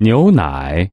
牛奶。